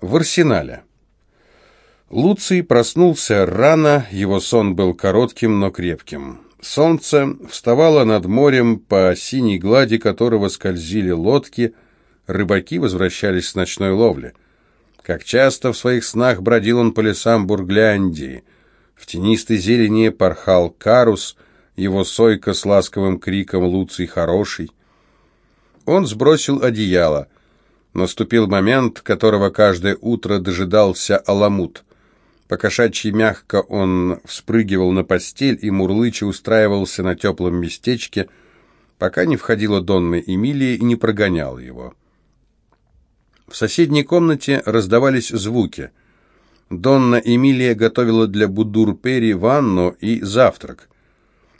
В арсенале. Луций проснулся рано, его сон был коротким, но крепким. Солнце вставало над морем, по синей глади которого скользили лодки, рыбаки возвращались с ночной ловли. Как часто в своих снах бродил он по лесам Бургляндии. В тенистой зелени порхал карус, его сойка с ласковым криком «Луций хороший». Он сбросил одеяло — Наступил момент, которого каждое утро дожидался Аламут. Покошачьи мягко он вспрыгивал на постель и мурлыча устраивался на теплом местечке, пока не входила Донна Эмилия и не прогоняла его. В соседней комнате раздавались звуки. Донна Эмилия готовила для Будур-Пери ванну и завтрак.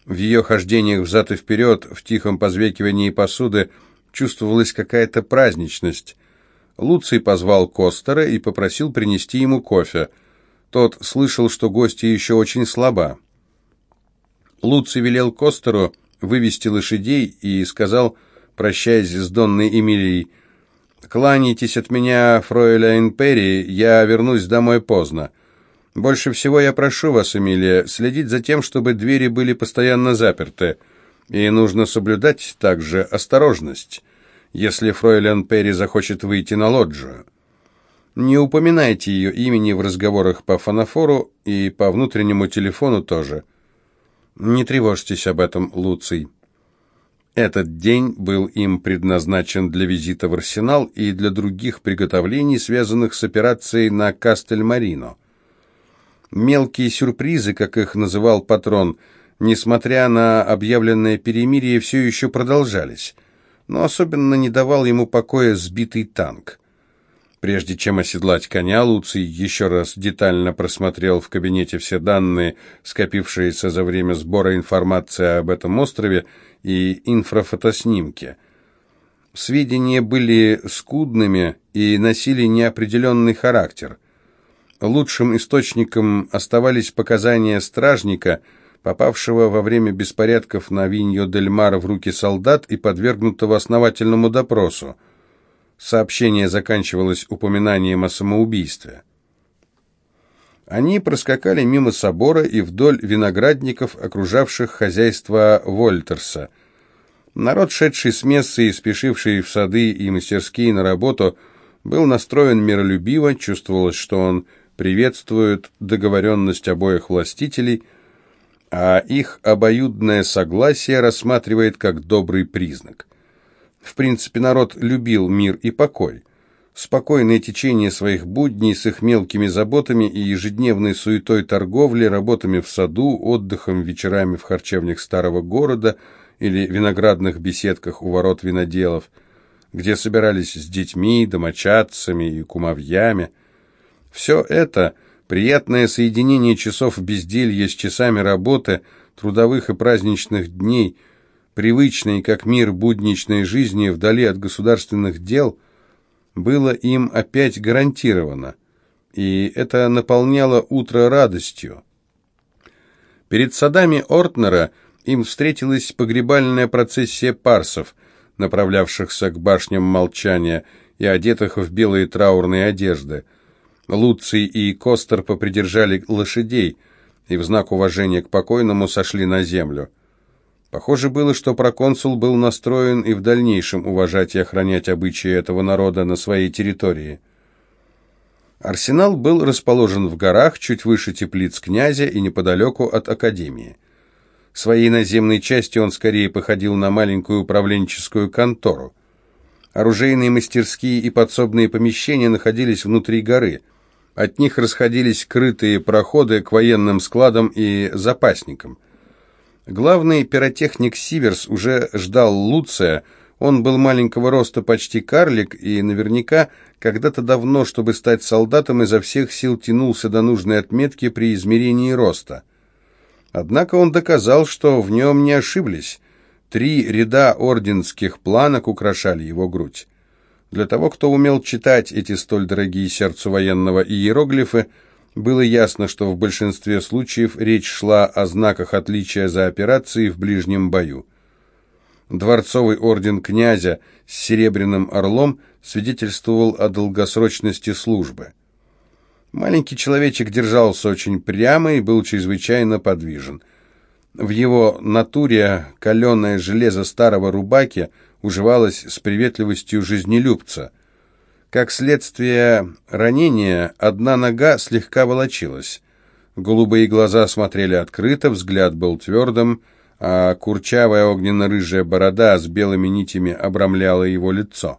В ее хождениях взад и вперед, в тихом позвекивании посуды, чувствовалась какая-то праздничность. Луций позвал Костера и попросил принести ему кофе. Тот слышал, что гостья еще очень слаба. Луций велел Костеру вывести лошадей и сказал, прощаясь с Донной Эмилией, «Кланяйтесь от меня, фройля Империи, я вернусь домой поздно. Больше всего я прошу вас, Эмилия, следить за тем, чтобы двери были постоянно заперты, и нужно соблюдать также осторожность» если фройлен Перри захочет выйти на лоджию. Не упоминайте ее имени в разговорах по фанофору и по внутреннему телефону тоже. Не тревожьтесь об этом, Луций. Этот день был им предназначен для визита в Арсенал и для других приготовлений, связанных с операцией на Кастельмарино. Мелкие сюрпризы, как их называл патрон, несмотря на объявленное перемирие, все еще продолжались – но особенно не давал ему покоя сбитый танк. Прежде чем оседлать коня, Луций еще раз детально просмотрел в кабинете все данные, скопившиеся за время сбора информации об этом острове и инфрафотоснимки. Сведения были скудными и носили неопределенный характер. Лучшим источником оставались показания стражника – попавшего во время беспорядков на Виньо-дель-Мар в руки солдат и подвергнутого основательному допросу. Сообщение заканчивалось упоминанием о самоубийстве. Они проскакали мимо собора и вдоль виноградников, окружавших хозяйство Вольтерса. Народ, шедший с мессы и спешивший в сады и мастерские на работу, был настроен миролюбиво, чувствовалось, что он приветствует договоренность обоих властителей – а их обоюдное согласие рассматривает как добрый признак. В принципе, народ любил мир и покой. Спокойное течение своих будней с их мелкими заботами и ежедневной суетой торговли, работами в саду, отдыхом вечерами в харчевнях старого города или виноградных беседках у ворот виноделов, где собирались с детьми, домочадцами и кумовьями. Все это – Приятное соединение часов безделья с часами работы, трудовых и праздничных дней, привычной, как мир, будничной жизни вдали от государственных дел, было им опять гарантировано, и это наполняло утро радостью. Перед садами Ортнера им встретилась погребальная процессия парсов, направлявшихся к башням молчания и одетых в белые траурные одежды – Луций и Костер попридержали лошадей и в знак уважения к покойному сошли на землю. Похоже было, что проконсул был настроен и в дальнейшем уважать и охранять обычаи этого народа на своей территории. Арсенал был расположен в горах, чуть выше теплиц князя и неподалеку от академии. Своей наземной частью он скорее походил на маленькую управленческую контору. Оружейные мастерские и подсобные помещения находились внутри горы. От них расходились крытые проходы к военным складам и запасникам. Главный пиротехник Сиверс уже ждал Луция, он был маленького роста, почти карлик, и наверняка когда-то давно, чтобы стать солдатом, изо всех сил тянулся до нужной отметки при измерении роста. Однако он доказал, что в нем не ошиблись. Три ряда орденских планок украшали его грудь. Для того, кто умел читать эти столь дорогие сердцу военного иероглифы, было ясно, что в большинстве случаев речь шла о знаках отличия за операции в ближнем бою. Дворцовый орден князя с серебряным орлом свидетельствовал о долгосрочности службы. Маленький человечек держался очень прямо и был чрезвычайно подвижен. В его натуре каленое железо старого рубаки уживалось с приветливостью жизнелюбца. Как следствие ранения, одна нога слегка волочилась. Голубые глаза смотрели открыто, взгляд был твердым, а курчавая огненно-рыжая борода с белыми нитями обрамляла его лицо.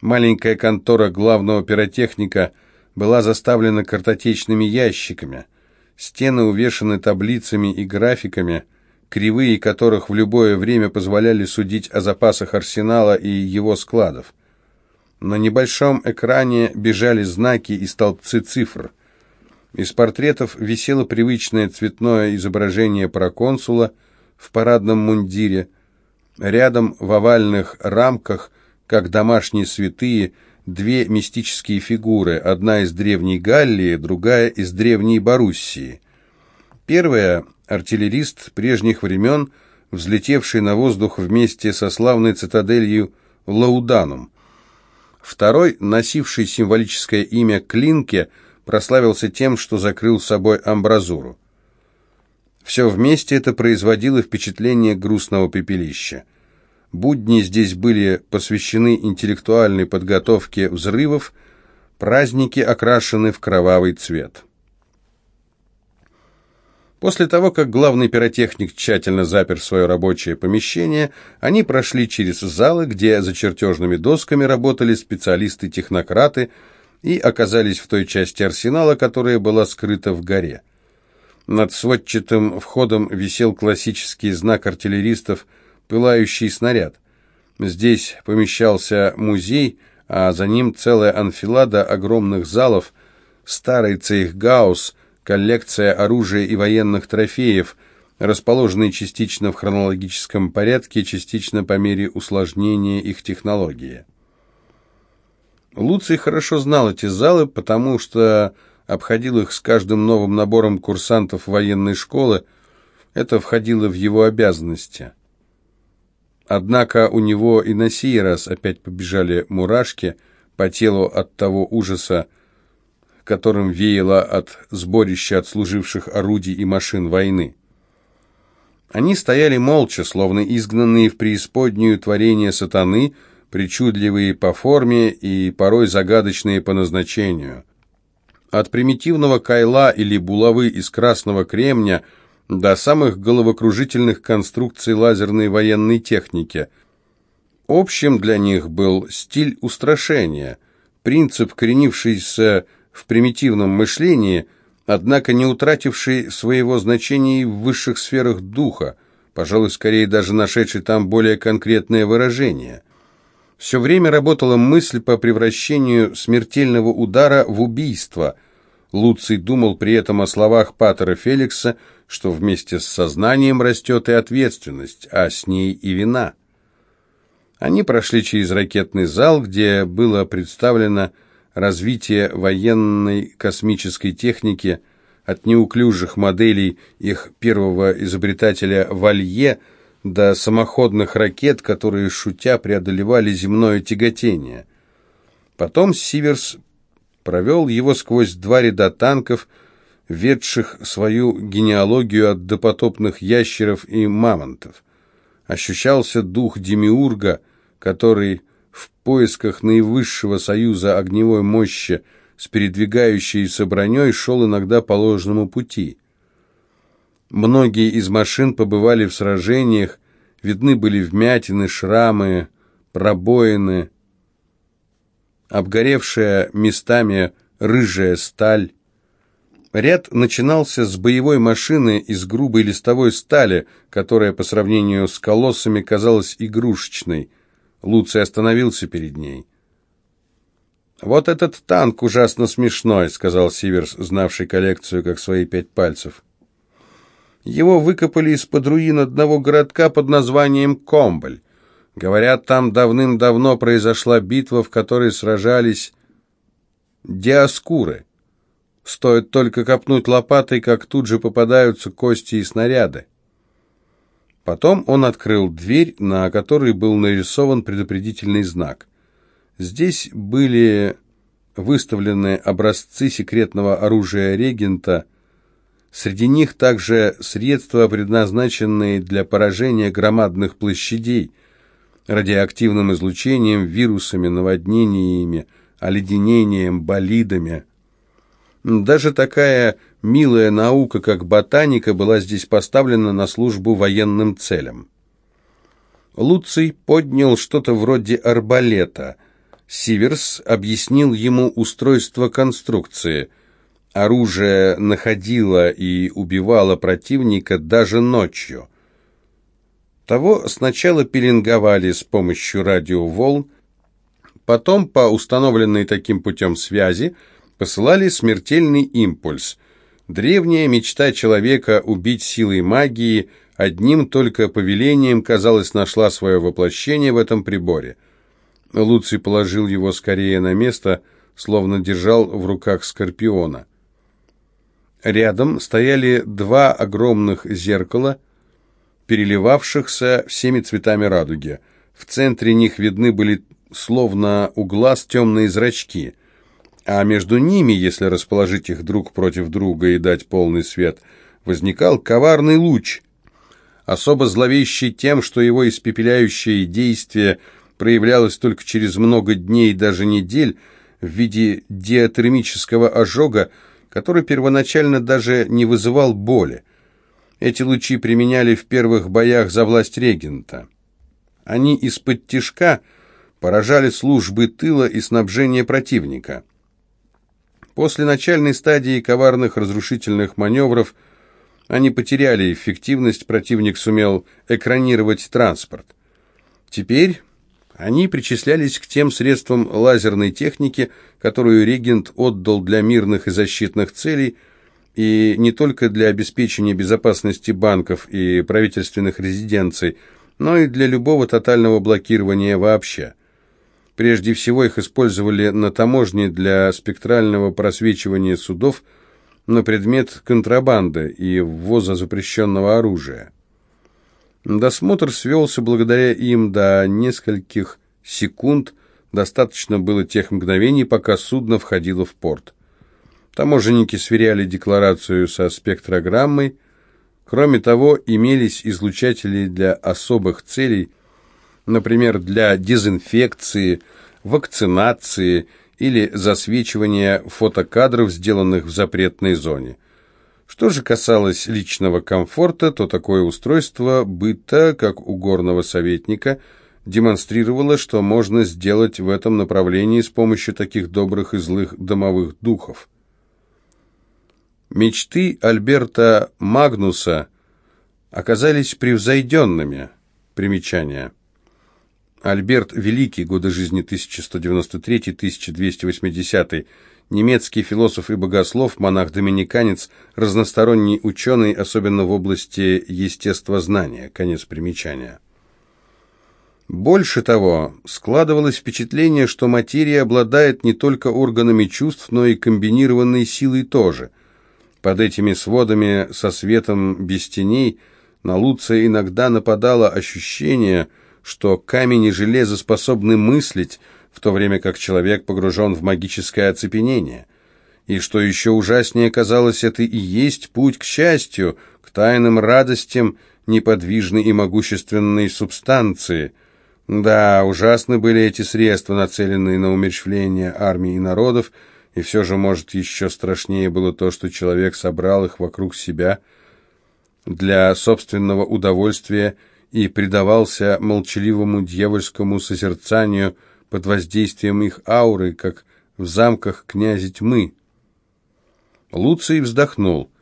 Маленькая контора главного пиротехника была заставлена картотечными ящиками. Стены увешаны таблицами и графиками, кривые которых в любое время позволяли судить о запасах арсенала и его складов. На небольшом экране бежали знаки и столбцы цифр – из портретов висело привычное цветное изображение проконсула в парадном мундире. Рядом в овальных рамках, как домашние святые, две мистические фигуры, одна из древней Галлии, другая из древней Боруссии. Первая – артиллерист прежних времен, взлетевший на воздух вместе со славной цитаделью Лауданум. Второй, носивший символическое имя Клинке – прославился тем, что закрыл собой амбразуру. Все вместе это производило впечатление грустного пепелища. Будни здесь были посвящены интеллектуальной подготовке взрывов, праздники окрашены в кровавый цвет. После того, как главный пиротехник тщательно запер свое рабочее помещение, они прошли через залы, где за чертежными досками работали специалисты-технократы, и оказались в той части арсенала, которая была скрыта в горе. Над сводчатым входом висел классический знак артиллеристов «Пылающий снаряд». Здесь помещался музей, а за ним целая анфилада огромных залов, старый цейхгаус, коллекция оружия и военных трофеев, расположенные частично в хронологическом порядке, частично по мере усложнения их технологии. Луций хорошо знал эти залы, потому что обходил их с каждым новым набором курсантов военной школы. Это входило в его обязанности. Однако у него и на сей раз опять побежали мурашки по телу от того ужаса, которым веяло от сборища отслуживших орудий и машин войны. Они стояли молча, словно изгнанные в преисподнюю творение сатаны, причудливые по форме и порой загадочные по назначению. От примитивного кайла или булавы из красного кремня до самых головокружительных конструкций лазерной военной техники. Общим для них был стиль устрашения, принцип, коренившийся в примитивном мышлении, однако не утративший своего значения в высших сферах духа, пожалуй, скорее даже нашедший там более конкретное выражение – все время работала мысль по превращению смертельного удара в убийство. Луций думал при этом о словах Патера Феликса, что вместе с сознанием растет и ответственность, а с ней и вина. Они прошли через ракетный зал, где было представлено развитие военной космической техники от неуклюжих моделей их первого изобретателя Валье – до самоходных ракет, которые, шутя, преодолевали земное тяготение. Потом Сиверс провел его сквозь два ряда танков, ведших свою генеалогию от допотопных ящеров и мамонтов. Ощущался дух Демиурга, который в поисках наивысшего союза огневой мощи с передвигающейся броней шел иногда по ложному пути. Многие из машин побывали в сражениях, видны были вмятины, шрамы, пробоины, обгоревшая местами рыжая сталь. Ряд начинался с боевой машины из грубой листовой стали, которая по сравнению с колоссами казалась игрушечной. Луций остановился перед ней. «Вот этот танк ужасно смешной», — сказал Сиверс, знавший коллекцию как свои пять пальцев. Его выкопали из-под руин одного городка под названием Комболь. Говорят, там давным-давно произошла битва, в которой сражались диаскуры. Стоит только копнуть лопатой, как тут же попадаются кости и снаряды. Потом он открыл дверь, на которой был нарисован предупредительный знак. Здесь были выставлены образцы секретного оружия регента, среди них также средства, предназначенные для поражения громадных площадей, радиоактивным излучением, вирусами, наводнениями, оледенением, болидами. Даже такая милая наука, как ботаника, была здесь поставлена на службу военным целям. Луций поднял что-то вроде арбалета. Сиверс объяснил ему устройство конструкции. Оружие находило и убивало противника даже ночью. Того сначала пеленговали с помощью радиоволн, потом по установленной таким путем связи посылали смертельный импульс. Древняя мечта человека убить силой магии – одним только повелением, казалось, нашла свое воплощение в этом приборе. Луций положил его скорее на место, словно держал в руках скорпиона. Рядом стояли два огромных зеркала, переливавшихся всеми цветами радуги. В центре них видны были словно у глаз темные зрачки, а между ними, если расположить их друг против друга и дать полный свет, возникал коварный луч, особо зловещий тем, что его испепеляющее действие проявлялось только через много дней и даже недель в виде диатермического ожога, который первоначально даже не вызывал боли. Эти лучи применяли в первых боях за власть регента. Они из-под тишка поражали службы тыла и снабжение противника. После начальной стадии коварных разрушительных маневров – они потеряли эффективность, противник сумел экранировать транспорт. Теперь они причислялись к тем средствам лазерной техники, которую регент отдал для мирных и защитных целей, и не только для обеспечения безопасности банков и правительственных резиденций, но и для любого тотального блокирования вообще. Прежде всего их использовали на таможне для спектрального просвечивания судов – на предмет контрабанды и ввоза запрещенного оружия. Досмотр свелся благодаря им до нескольких секунд, достаточно было тех мгновений, пока судно входило в порт. Таможенники сверяли декларацию со спектрограммой. Кроме того, имелись излучатели для особых целей, например, для дезинфекции, вакцинации или засвечивания фотокадров, сделанных в запретной зоне. Что же касалось личного комфорта, то такое устройство быта, как у горного советника, демонстрировало, что можно сделать в этом направлении с помощью таких добрых и злых домовых духов. Мечты Альберта Магнуса оказались превзойденными. Примечание – Альберт Великий, годы жизни 1193-1280, немецкий философ и богослов, монах-доминиканец, разносторонний ученый, особенно в области естествознания. Конец примечания. Больше того, складывалось впечатление, что материя обладает не только органами чувств, но и комбинированной силой тоже. Под этими сводами со светом без теней на Луция иногда нападало ощущение – что камень и железо способны мыслить, в то время как человек погружен в магическое оцепенение. И что еще ужаснее казалось, это и есть путь к счастью, к тайным радостям неподвижной и могущественной субстанции. Да, ужасны были эти средства, нацеленные на умерщвление армии и народов, и все же, может, еще страшнее было то, что человек собрал их вокруг себя для собственного удовольствия и предавался молчаливому дьявольскому созерцанию под воздействием их ауры, как в замках князя тьмы. Луций вздохнул.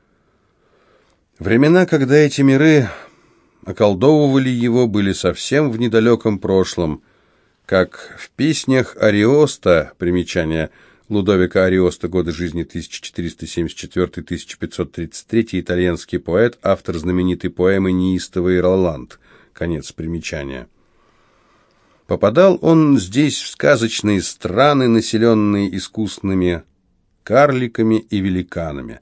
Времена, когда эти миры околдовывали его, были совсем в недалеком прошлом, как в песнях Ариоста, примечание Лудовика Ариоста, годы жизни 1474-1533, итальянский поэт, автор знаменитой поэмы «Неистовый Роланд», Конец примечания. Попадал он здесь в сказочные страны, населенные искусными карликами и великанами.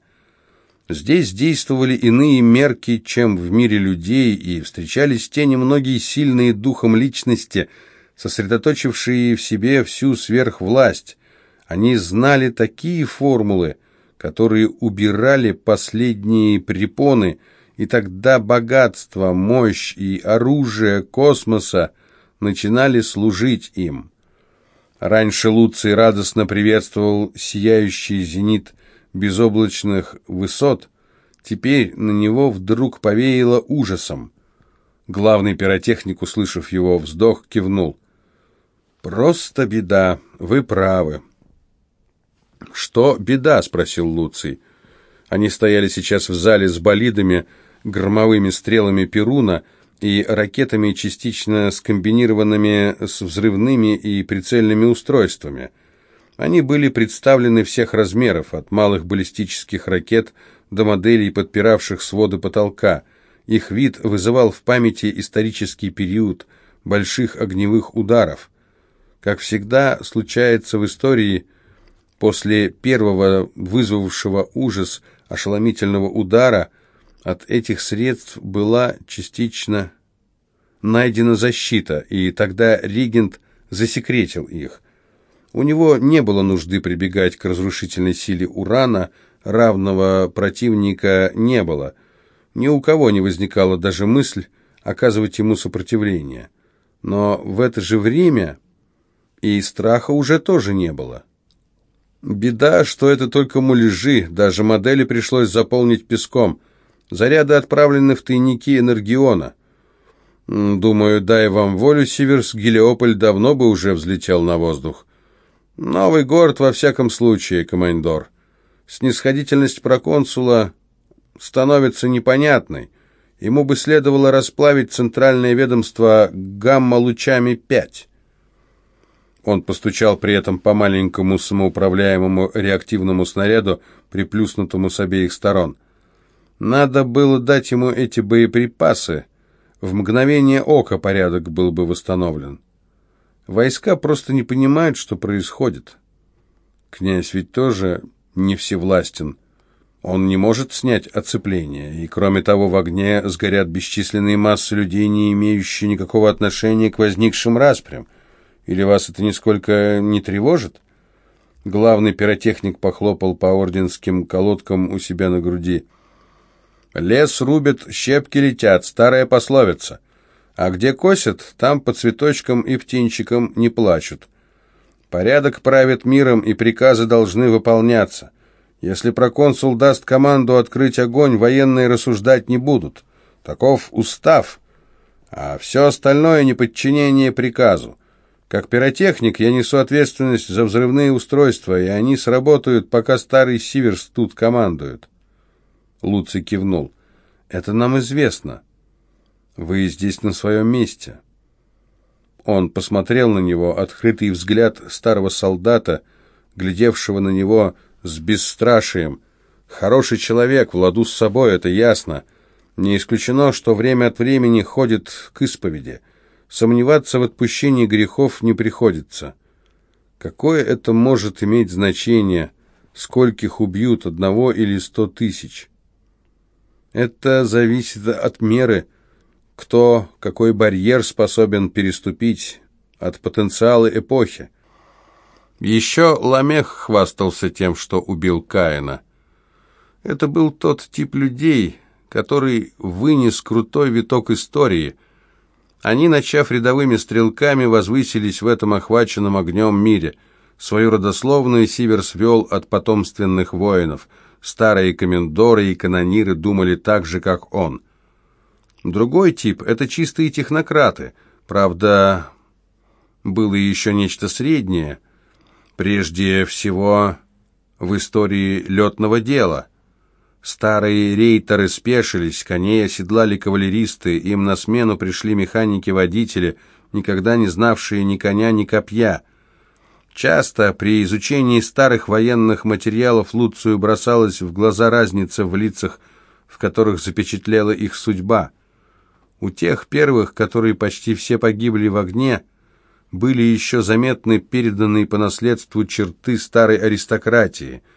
Здесь действовали иные мерки, чем в мире людей, и встречались те немногие сильные духом личности, сосредоточившие в себе всю сверхвласть. Они знали такие формулы, которые убирали последние препоны, и тогда богатство, мощь и оружие космоса начинали служить им. Раньше Луций радостно приветствовал сияющий зенит безоблачных высот, теперь на него вдруг повеяло ужасом. Главный пиротехник, услышав его вздох, кивнул. «Просто беда, вы правы». «Что беда?» — спросил Луций. Они стояли сейчас в зале с болидами, громовыми стрелами Перуна и ракетами, частично скомбинированными с взрывными и прицельными устройствами. Они были представлены всех размеров, от малых баллистических ракет до моделей, подпиравших своды потолка. Их вид вызывал в памяти исторический период больших огневых ударов. Как всегда случается в истории, после первого вызвавшего ужас ошеломительного удара от этих средств была частично найдена защита, и тогда регент засекретил их. У него не было нужды прибегать к разрушительной силе урана, равного противника не было. Ни у кого не возникала даже мысль оказывать ему сопротивление. Но в это же время и страха уже тоже не было. Беда, что это только муляжи, даже модели пришлось заполнить песком. Заряды отправлены в тайники Энергиона. Думаю, дай вам волю, Сиверс, Гелиополь давно бы уже взлетел на воздух. Новый город во всяком случае, командор. Снисходительность проконсула становится непонятной. Ему бы следовало расплавить центральное ведомство гамма-лучами 5. Он постучал при этом по маленькому самоуправляемому реактивному снаряду, приплюснутому с обеих сторон. Надо было дать ему эти боеприпасы. В мгновение ока порядок был бы восстановлен. Войска просто не понимают, что происходит. Князь ведь тоже не всевластен. Он не может снять оцепление, и кроме того в огне сгорят бесчисленные массы людей, не имеющие никакого отношения к возникшим распрям. Или вас это нисколько не тревожит?» Главный пиротехник похлопал по орденским колодкам у себя на груди. «Лес рубят, щепки летят, старая пословица. А где косят, там по цветочкам и птенчикам не плачут. Порядок правит миром, и приказы должны выполняться. Если проконсул даст команду открыть огонь, военные рассуждать не будут. Таков устав, а все остальное неподчинение приказу. Как пиротехник я несу ответственность за взрывные устройства, и они сработают, пока старый Сиверс тут командует. Луций кивнул. Это нам известно. Вы здесь на своем месте. Он посмотрел на него, открытый взгляд старого солдата, глядевшего на него с бесстрашием. Хороший человек, в ладу с собой, это ясно. Не исключено, что время от времени ходит к исповеди. Сомневаться в отпущении грехов не приходится. Какое это может иметь значение, скольких убьют, одного или сто тысяч? Это зависит от меры, кто какой барьер способен переступить, от потенциала эпохи. Еще Ламех хвастался тем, что убил Каина. Это был тот тип людей, который вынес крутой виток истории – они, начав рядовыми стрелками, возвысились в этом охваченном огнем мире. Свою родословную Сиверс вел от потомственных воинов. Старые комендоры и канониры думали так же, как он. Другой тип — это чистые технократы. Правда, было еще нечто среднее. Прежде всего, в истории летного дела — Старые рейтеры спешились, коней оседлали кавалеристы, им на смену пришли механики-водители, никогда не знавшие ни коня, ни копья. Часто при изучении старых военных материалов Луцию бросалась в глаза разница в лицах, в которых запечатлела их судьба. У тех первых, которые почти все погибли в огне, были еще заметны переданные по наследству черты старой аристократии –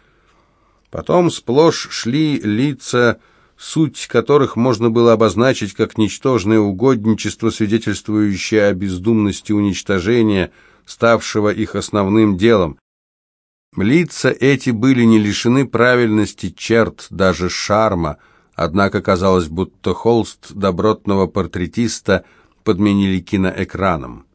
Потом сплошь шли лица суть которых можно было обозначить как ничтожное угодничество, свидетельствующее о бездумности уничтожения, ставшего их основным делом. Лица эти были не лишены правильности черт, даже шарма, однако казалось, будто холст добротного портретиста подменили киноэкраном.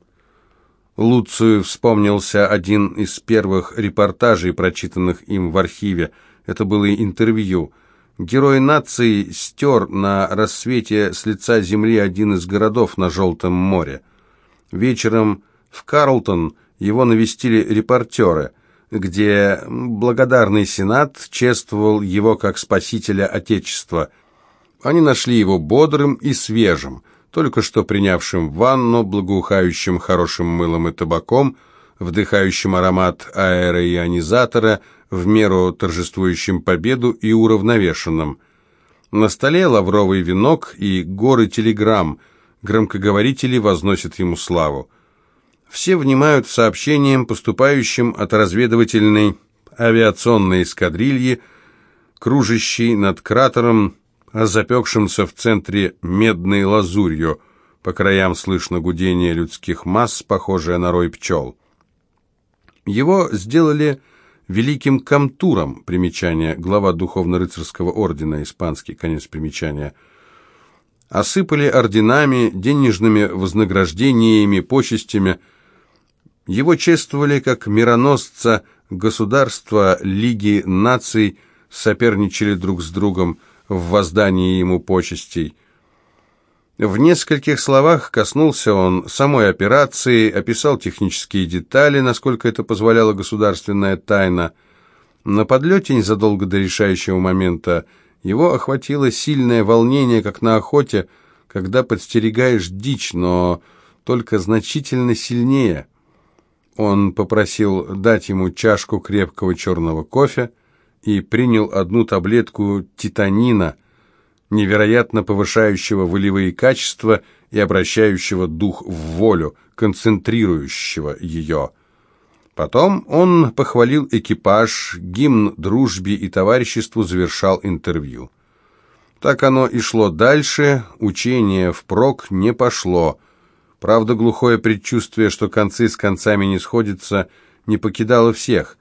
Луцию вспомнился один из первых репортажей, прочитанных им в архиве. Это было интервью. Герой нации стер на рассвете с лица земли один из городов на Желтом море. Вечером в Карлтон его навестили репортеры, где благодарный сенат чествовал его как спасителя Отечества. Они нашли его бодрым и свежим, только что принявшим ванну, благоухающим хорошим мылом и табаком, вдыхающим аромат аэроионизатора, в меру торжествующим победу и уравновешенным. На столе лавровый венок и горы телеграмм, громкоговорители возносят ему славу. Все внимают сообщениям, поступающим от разведывательной авиационной эскадрильи, кружащей над кратером, запекшимся в центре медной лазурью. По краям слышно гудение людских масс, похожее на рой пчел. Его сделали великим камтуром, примечание, глава духовно-рыцарского ордена, испанский, конец примечания, осыпали орденами, денежными вознаграждениями, почестями, его чествовали как мироносца, государства Лиги наций соперничали друг с другом в воздании ему почестей. В нескольких словах коснулся он самой операции, описал технические детали, насколько это позволяла государственная тайна. На подлете, незадолго до решающего момента, его охватило сильное волнение, как на охоте, когда подстерегаешь дичь, но только значительно сильнее. Он попросил дать ему чашку крепкого черного кофе и принял одну таблетку титанина, невероятно повышающего волевые качества и обращающего дух в волю, концентрирующего ее. Потом он похвалил экипаж, гимн дружбе и товариществу завершал интервью. Так оно и шло дальше, учение впрок не пошло – Правда, глухое предчувствие, что концы с концами не сходятся, не покидало всех.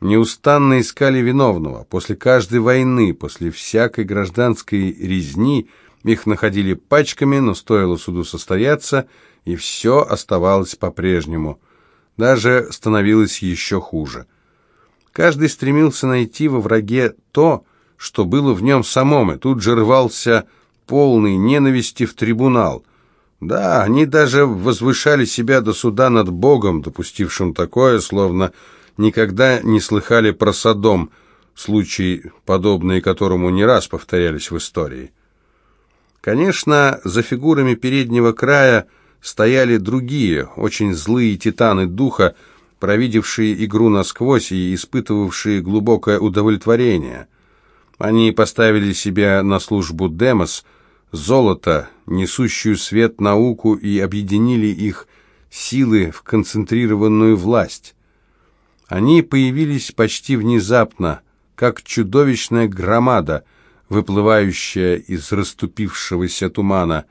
Неустанно искали виновного. После каждой войны, после всякой гражданской резни их находили пачками, но стоило суду состояться, и все оставалось по-прежнему. Даже становилось еще хуже. Каждый стремился найти во враге то, что было в нем самом, и тут же рвался полный ненависти в трибунал – да, они даже возвышали себя до суда над Богом, допустившим такое, словно никогда не слыхали про Содом, случаи, подобные которому не раз повторялись в истории. Конечно, за фигурами переднего края стояли другие, очень злые титаны духа, провидевшие игру насквозь и испытывавшие глубокое удовлетворение. Они поставили себя на службу Демос – золото, несущую свет науку, и объединили их силы в концентрированную власть. Они появились почти внезапно, как чудовищная громада, выплывающая из расступившегося тумана.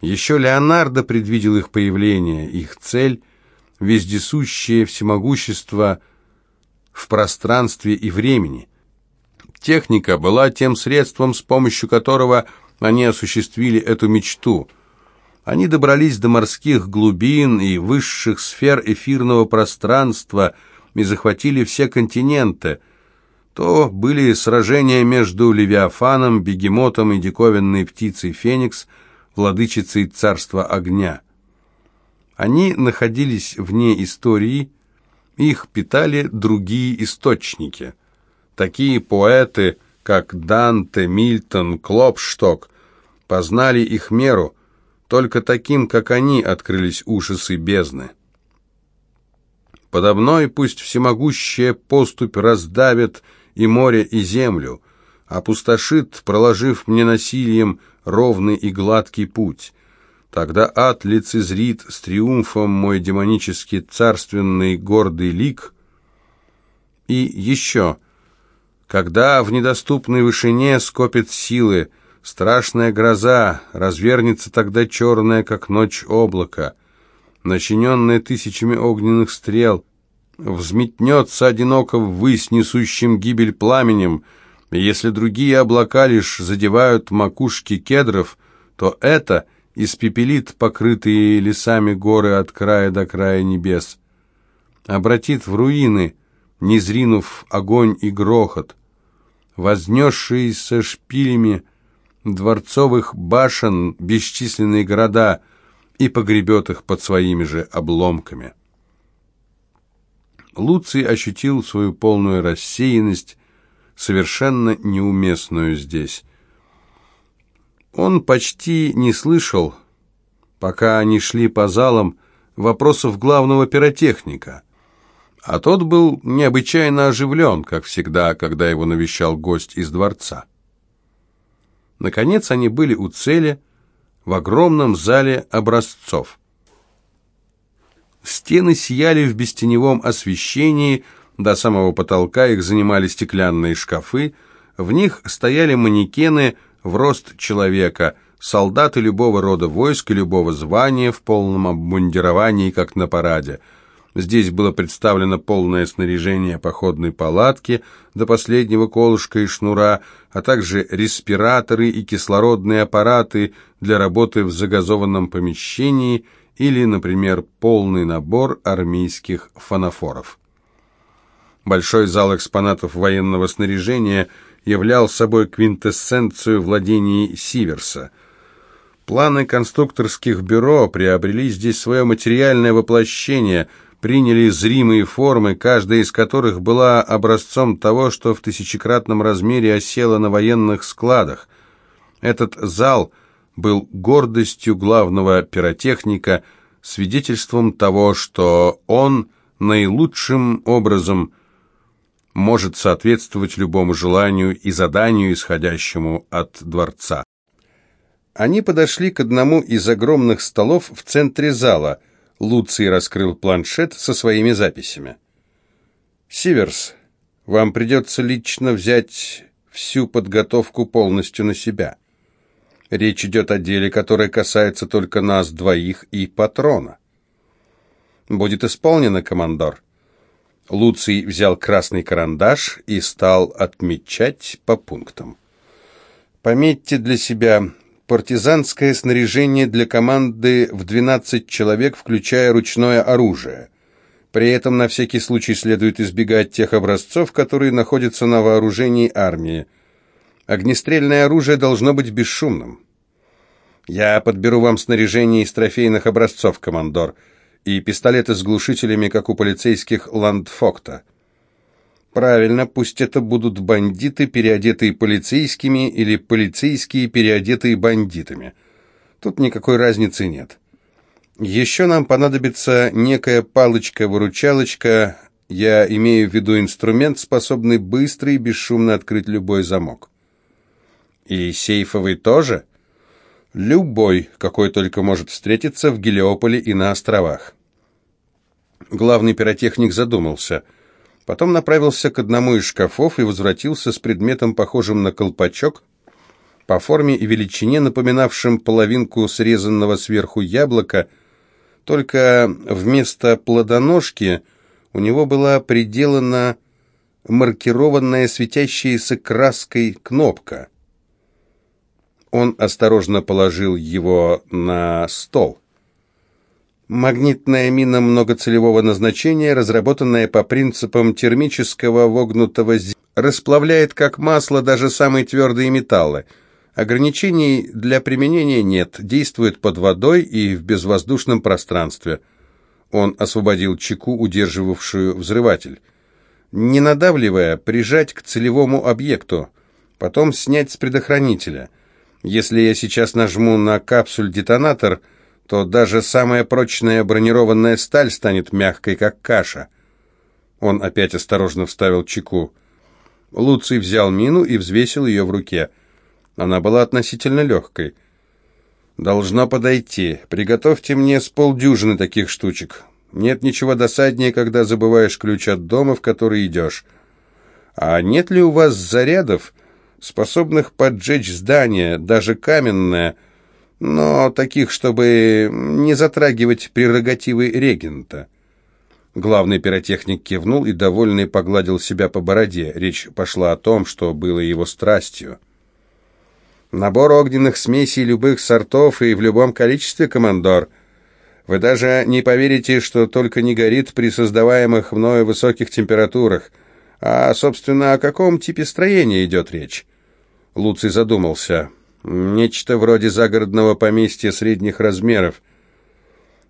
Еще Леонардо предвидел их появление, их цель — вездесущее всемогущество в пространстве и времени. Техника была тем средством, с помощью которого – они осуществили эту мечту. Они добрались до морских глубин и высших сфер эфирного пространства и захватили все континенты. То были сражения между Левиафаном, Бегемотом и диковинной птицей Феникс, владычицей царства огня. Они находились вне истории, их питали другие источники. Такие поэты – как Данте, Мильтон, Клопшток, познали их меру, только таким, как они, открылись ужасы бездны. Подо мной пусть всемогущая поступь раздавит и море, и землю, опустошит, проложив мне насилием ровный и гладкий путь. Тогда ад лицезрит с триумфом мой демонический царственный гордый лик. И еще Когда в недоступной вышине скопит силы, страшная гроза, развернется тогда черная, как ночь, облако, начиненное тысячами огненных стрел, взметнется одиноко ввысь несущим гибель пламенем, если другие облака лишь задевают макушки кедров, то это испепелит покрытые лесами горы от края до края небес, обратит в руины, не зринув огонь и грохот, вознесшиеся шпилями дворцовых башен бесчисленные города и погребет их под своими же обломками. Луций ощутил свою полную рассеянность, совершенно неуместную здесь. Он почти не слышал, пока они шли по залам, вопросов главного пиротехника, а тот был необычайно оживлен, как всегда, когда его навещал гость из дворца. Наконец они были у цели в огромном зале образцов. Стены сияли в бестеневом освещении, до самого потолка их занимали стеклянные шкафы, в них стояли манекены в рост человека, солдаты любого рода войск и любого звания в полном обмундировании, как на параде – Здесь было представлено полное снаряжение походной палатки до последнего колышка и шнура, а также респираторы и кислородные аппараты для работы в загазованном помещении или, например, полный набор армейских фанофоров. Большой зал экспонатов военного снаряжения являл собой квинтэссенцию владений Сиверса. Планы конструкторских бюро приобрели здесь свое материальное воплощение – приняли зримые формы, каждая из которых была образцом того, что в тысячекратном размере осело на военных складах. Этот зал был гордостью главного пиротехника, свидетельством того, что он наилучшим образом может соответствовать любому желанию и заданию, исходящему от дворца. Они подошли к одному из огромных столов в центре зала – Луций раскрыл планшет со своими записями. «Сиверс, вам придется лично взять всю подготовку полностью на себя. Речь идет о деле, которое касается только нас двоих и патрона. Будет исполнено, командор». Луций взял красный карандаш и стал отмечать по пунктам. «Пометьте для себя партизанское снаряжение для команды в 12 человек, включая ручное оружие. При этом на всякий случай следует избегать тех образцов, которые находятся на вооружении армии. Огнестрельное оружие должно быть бесшумным. Я подберу вам снаряжение из трофейных образцов, командор, и пистолеты с глушителями, как у полицейских Ландфокта. Правильно, пусть это будут бандиты, переодетые полицейскими, или полицейские, переодетые бандитами. Тут никакой разницы нет. Еще нам понадобится некая палочка-выручалочка, я имею в виду инструмент, способный быстро и бесшумно открыть любой замок. И сейфовый тоже? Любой, какой только может встретиться в Гелиополе и на островах. Главный пиротехник задумался – Потом направился к одному из шкафов и возвратился с предметом, похожим на колпачок, по форме и величине напоминавшим половинку срезанного сверху яблока, только вместо плодоножки у него была приделана маркированная светящаяся краской кнопка. Он осторожно положил его на стол. Магнитная мина многоцелевого назначения, разработанная по принципам термического вогнутого з... расплавляет как масло даже самые твердые металлы. Ограничений для применения нет, действует под водой и в безвоздушном пространстве. Он освободил чеку, удерживавшую взрыватель. Не надавливая, прижать к целевому объекту, потом снять с предохранителя. Если я сейчас нажму на капсуль-детонатор – то даже самая прочная бронированная сталь станет мягкой, как каша. Он опять осторожно вставил чеку. Луций взял мину и взвесил ее в руке. Она была относительно легкой. «Должно подойти. Приготовьте мне с полдюжины таких штучек. Нет ничего досаднее, когда забываешь ключ от дома, в который идешь. А нет ли у вас зарядов, способных поджечь здание, даже каменное, но таких, чтобы не затрагивать прерогативы регента?» Главный пиротехник кивнул и, довольный, погладил себя по бороде. Речь пошла о том, что было его страстью. «Набор огненных смесей любых сортов и в любом количестве, командор. Вы даже не поверите, что только не горит при создаваемых мною высоких температурах. А, собственно, о каком типе строения идет речь?» Луций задумался. «Нечто вроде загородного поместья средних размеров».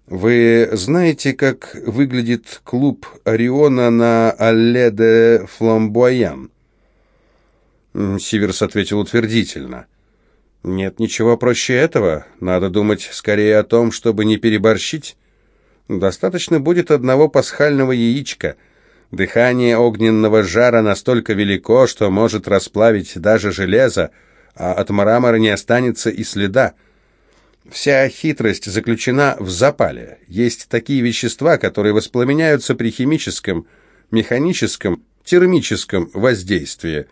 Вы знаете, как выглядит клуб Ориона на Алле де Фламбуаян? Сиверс ответил утвердительно. Нет ничего проще этого. Надо думать скорее о том, чтобы не переборщить. Достаточно будет одного пасхального яичка. Дыхание огненного жара настолько велико, что может расплавить даже железо, а от мрамора не останется и следа. Вся хитрость заключена в запале. Есть такие вещества, которые воспламеняются при химическом, механическом, термическом воздействии.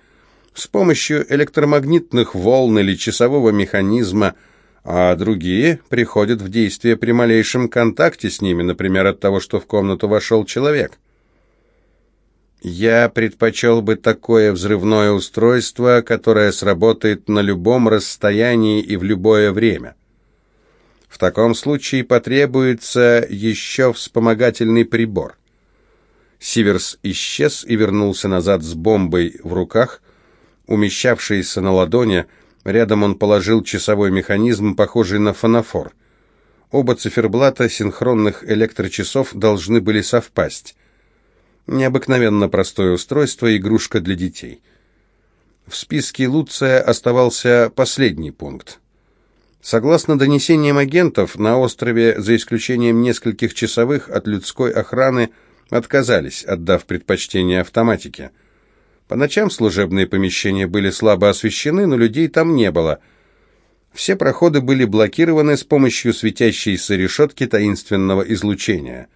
С помощью электромагнитных волн или часового механизма, а другие приходят в действие при малейшем контакте с ними, например, от того, что в комнату вошел человек. Я предпочел бы такое взрывное устройство, которое сработает на любом расстоянии и в любое время. В таком случае потребуется еще вспомогательный прибор. Сиверс исчез и вернулся назад с бомбой в руках, умещавшейся на ладони. Рядом он положил часовой механизм, похожий на фонофор. Оба циферблата синхронных электрочасов должны были совпасть. Необыкновенно простое устройство, игрушка для детей. В списке Луция оставался последний пункт. Согласно донесениям агентов, на острове, за исключением нескольких часовых от людской охраны, отказались, отдав предпочтение автоматике. По ночам служебные помещения были слабо освещены, но людей там не было. Все проходы были блокированы с помощью светящейся решетки таинственного излучения.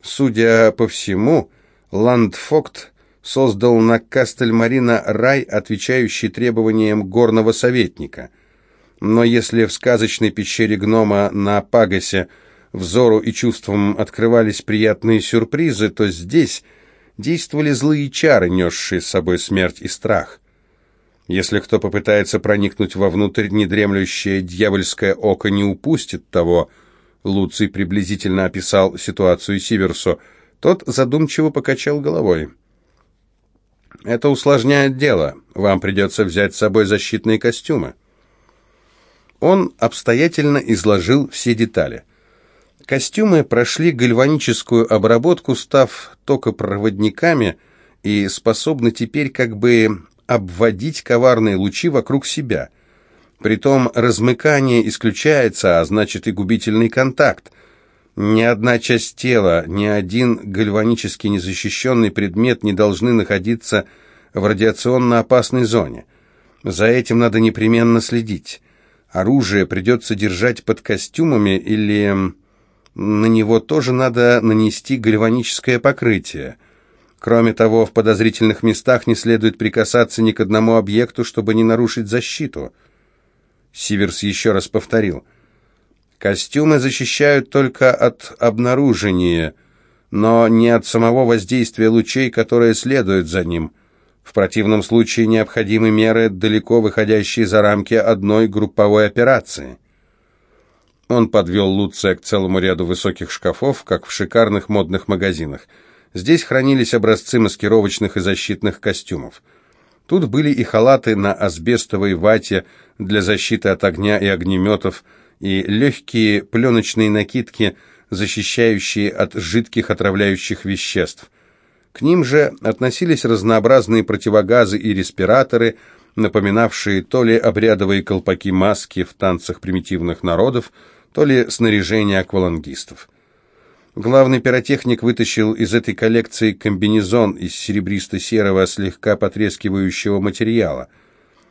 Судя по всему, Ландфокт создал на Кастельмарина рай, отвечающий требованиям горного советника – но если в сказочной пещере гнома на Пагасе взору и чувствам открывались приятные сюрпризы, то здесь действовали злые чары, несшие с собой смерть и страх. Если кто попытается проникнуть вовнутрь, недремлющее дьявольское око не упустит того. Луций приблизительно описал ситуацию Сиверсу. Тот задумчиво покачал головой. «Это усложняет дело. Вам придется взять с собой защитные костюмы». Он обстоятельно изложил все детали. Костюмы прошли гальваническую обработку, став токопроводниками и способны теперь как бы обводить коварные лучи вокруг себя. Притом размыкание исключается, а значит и губительный контакт. Ни одна часть тела, ни один гальванически незащищенный предмет не должны находиться в радиационно опасной зоне. За этим надо непременно следить. Оружие придется держать под костюмами или на него тоже надо нанести гальваническое покрытие. Кроме того, в подозрительных местах не следует прикасаться ни к одному объекту, чтобы не нарушить защиту. Сиверс еще раз повторил. Костюмы защищают только от обнаружения, но не от самого воздействия лучей, которые следуют за ним – в противном случае необходимы меры, далеко выходящие за рамки одной групповой операции. Он подвел Луция к целому ряду высоких шкафов, как в шикарных модных магазинах. Здесь хранились образцы маскировочных и защитных костюмов. Тут были и халаты на асбестовой вате для защиты от огня и огнеметов, и легкие пленочные накидки, защищающие от жидких отравляющих веществ – к ним же относились разнообразные противогазы и респираторы, напоминавшие то ли обрядовые колпаки-маски в танцах примитивных народов, то ли снаряжение аквалангистов. Главный пиротехник вытащил из этой коллекции комбинезон из серебристо-серого, слегка потрескивающего материала.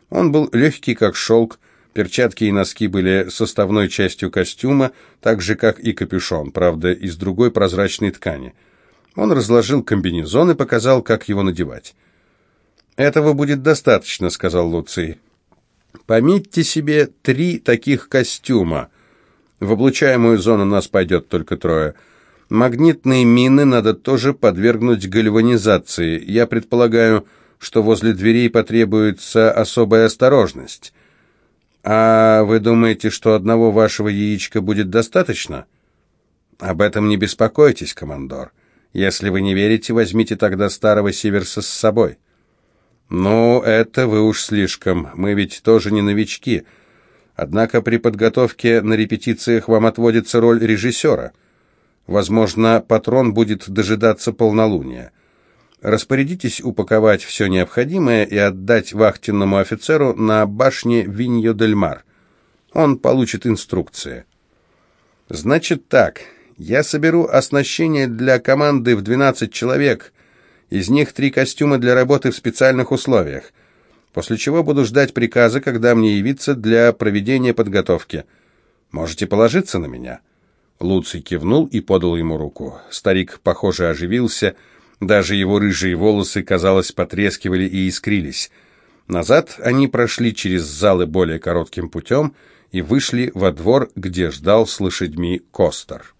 Он был легкий, как шелк, перчатки и носки были составной частью костюма, так же, как и капюшон, правда, из другой прозрачной ткани – он разложил комбинезон и показал, как его надевать. «Этого будет достаточно», — сказал Луций. «Пометьте себе три таких костюма. В облучаемую зону нас пойдет только трое. Магнитные мины надо тоже подвергнуть гальванизации. Я предполагаю, что возле дверей потребуется особая осторожность. А вы думаете, что одного вашего яичка будет достаточно? Об этом не беспокойтесь, командор. Если вы не верите, возьмите тогда старого Сиверса с собой. Ну, это вы уж слишком. Мы ведь тоже не новички. Однако при подготовке на репетициях вам отводится роль режиссера. Возможно, патрон будет дожидаться полнолуния. Распорядитесь упаковать все необходимое и отдать вахтенному офицеру на башне Виньо-дель-Мар. Он получит инструкции. Значит так, я соберу оснащение для команды в 12 человек, из них три костюма для работы в специальных условиях, после чего буду ждать приказа, когда мне явиться для проведения подготовки. Можете положиться на меня». Луций кивнул и подал ему руку. Старик, похоже, оживился, — даже его рыжие волосы, казалось, потрескивали и искрились. Назад они прошли через залы более коротким путем и вышли во двор, где ждал с лошадьми Костер.